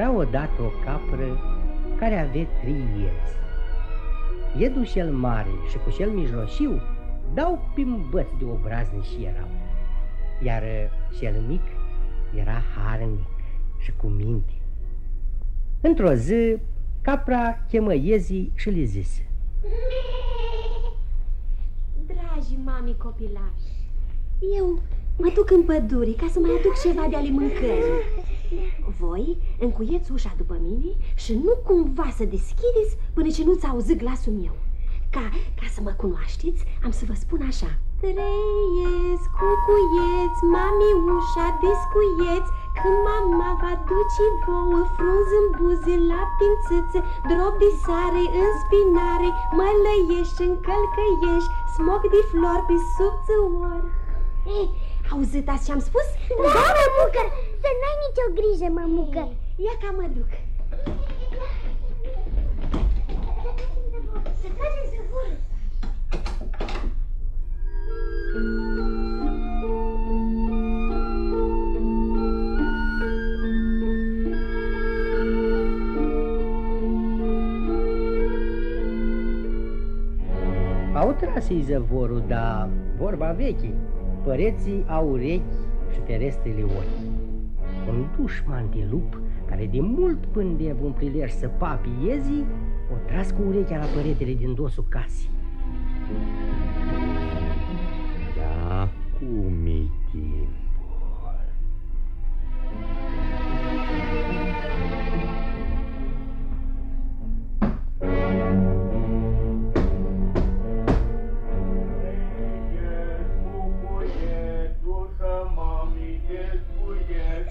Era odată o capră care avea trei iezi. Iedul cel mare și cu cel mijlociu dau pimbăți de și erau, iar cel mic era harnic și cu minte. Într-o zi, capra chemă iezii și le zise Dragi mami copilași, eu mă duc în pădure ca să mai aduc ceva de ale mâncării. Voi încuieți ușa după mine și nu cumva să deschideți până ce nu-ți auzi glasul meu. Ca, ca să mă cunoașteți, am să vă spun așa. Trăiesc, cucuieți, mami ușa descuieți, când mama va duce vouă frunz în buze, lapte în țâță, drop de sare în spinare, mălăiești în călcăiești, smoc de flori pe subțăor. Ei, auzit ați ce-am spus? Da, mămucă, să n-ai nicio grijă, mămucă. Ia ca mă duc. Să tragem zăvorul. Au tras izăvorul, dar vorba veche, păreții au urechi și ferestrele ochi. Un dușman de lup, care de mult pândea un prilej să papi iezii, o tras cu urechea la păretele din dosul casei. Da, cum e timp?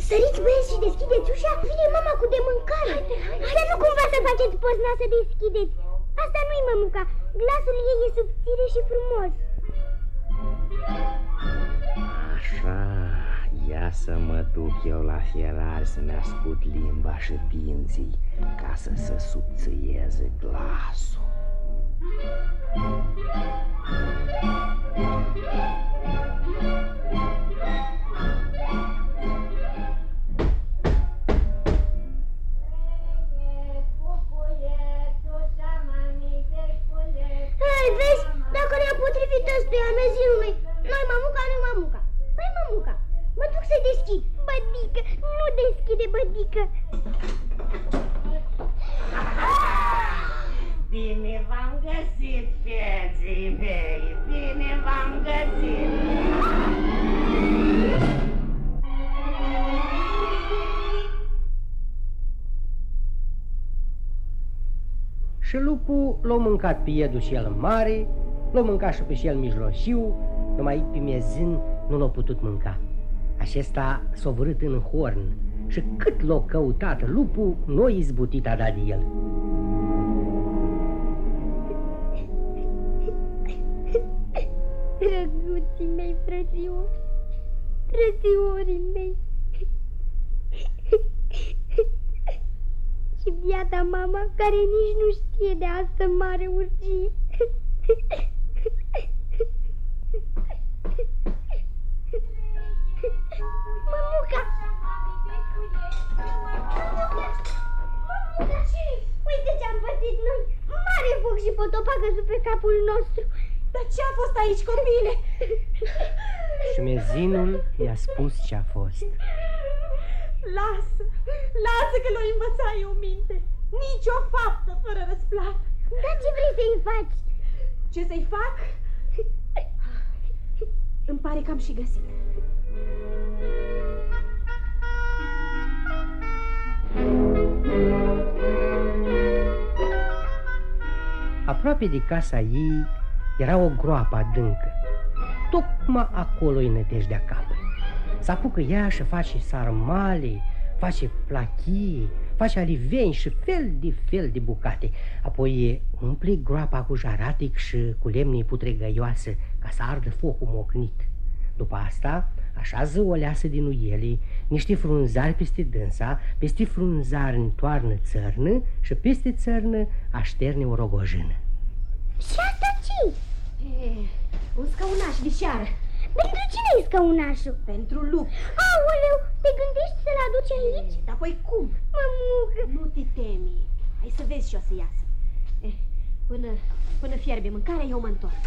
Săriți băieți și deschideți ușa, vine mama cu de mâncare. Dar nu cumva să faceți pozna să deschideți. Asta nu-i mămuca, glasul ei e subțire și frumos. Așa, ia să mă duc eu la fierar să-mi ascult limba și dinții ca să se subțieze glasul. Hai, mă duc să deschid. Bădică, nu deschide, bădică. Bine v-am găsit, fieții mei, bine v-am găsit. Și lupul l-a mâncat pe iedul și el mare, l-a mâncat și pe și el mijlociu, numai pe miezin nu l-a putut mânca. Acesta s-a vărât în horn și cât l-a căutat lupul, nu a izbutit a dat de el. Drăguții mei, frățiori, frățiorii mei. Și biata mama, care nici nu știe de asta mare urgie. Mare foc și potopacă sub pe capul nostru! Dar ce a fost aici, copile? Și șmezinul i-a spus ce a fost. Lasă, lasă că l-o învăța eu minte. Nici o faptă fără răsplată. Dar ce vrei să-i faci? Ce să-i fac? Îmi pare că am și găsit. Aproape de casa ei era o groapă adâncă. Tocmai acolo e nădejdea capului. S apucă ea și face sarmale, face plachie, face aliveni și fel de fel de bucate. Apoi umple groapa cu jaratic și cu lemne putregăioasă ca să ardă focul mocnit. După asta, așează o leasă din uiele, niște frunzari peste dânsa, peste frunzari întoarnă țărnă și peste țărnă așterne o rogojână. Și asta ce E, un scăunaș de șeară. Pentru cine e scăunașul? Pentru lup. Aoleu, te gândești să-l aduci aici? Dar apoi cum? Mămucă! Nu te temi. Hai să vezi și o să iasă. Eh, până, până fierbe mâncarea, eu mă întorc.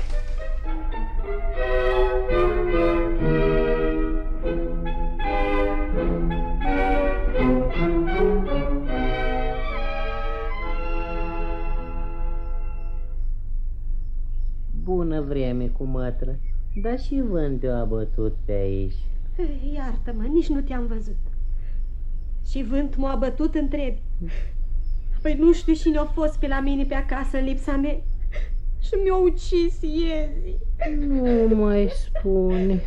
Bună vreme cu mătră, dar și vântul a bătut pe aici. Eh, Iartă-mă, nici nu te-am văzut. Și vânt m-a bătut întrebi. Păi nu știu cine a fost pe la mine pe acasă în lipsa mea. Și mi-a ucis iezi. Nu mai spune.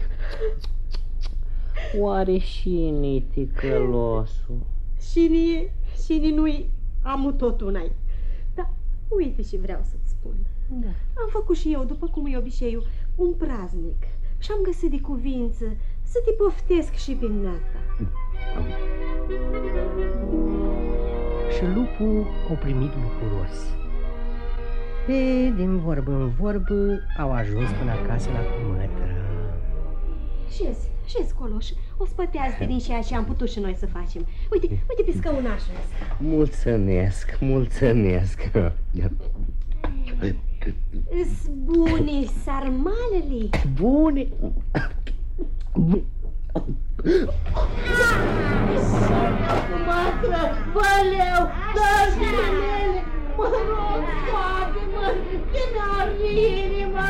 Oare și niticălosul? Și nie, și ni nu-i, am tot una Dar uite ce vreau să-ți spun. Da. Am făcut și eu, după cum e obiceiul, un praznic. Și am găsit de cuvință să te poftesc și pe nata. Și lupul o primit bucuros. E, din vorbă în vorbă, au ajuns până acasă la cumătră. Șezi, șezi, Coloș, o spătează din ceea ce am putut și noi să facem. Uite, uite pe scăunașul ăsta. Mulțumesc, mulțumesc. Îs bune sarmalele. Bune. Mătră, băleu, dă-mi mele, mă rog, scoate-mă, că n-ar inima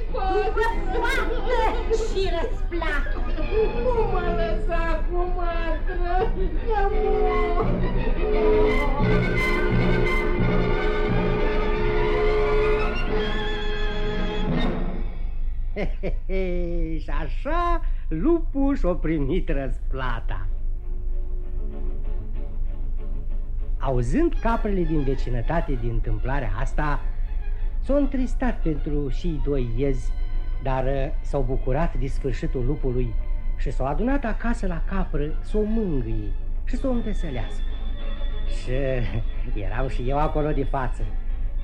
Scoată și răsplată. Cum mă lăsa cu mătră, că mor. și așa lupul și-a primit răsplata. Auzând caprele din vecinătate din întâmplarea asta, s-au întristat pentru și doi iezi, dar uh, s-au bucurat de sfârșitul lupului și s-au adunat acasă la capră să o mângâie și să o înveselească. Și eram și eu acolo de față.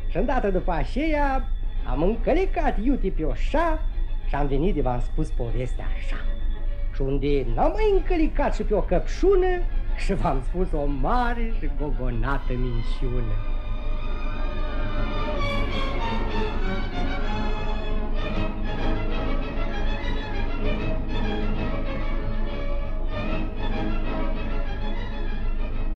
Și îndată după aceea am încălecat iute pe oșa și am venit de v-am spus povestea așa. Și unde n-am mai încălicat și pe o căpșună și v-am spus o mare și gogonată minciună.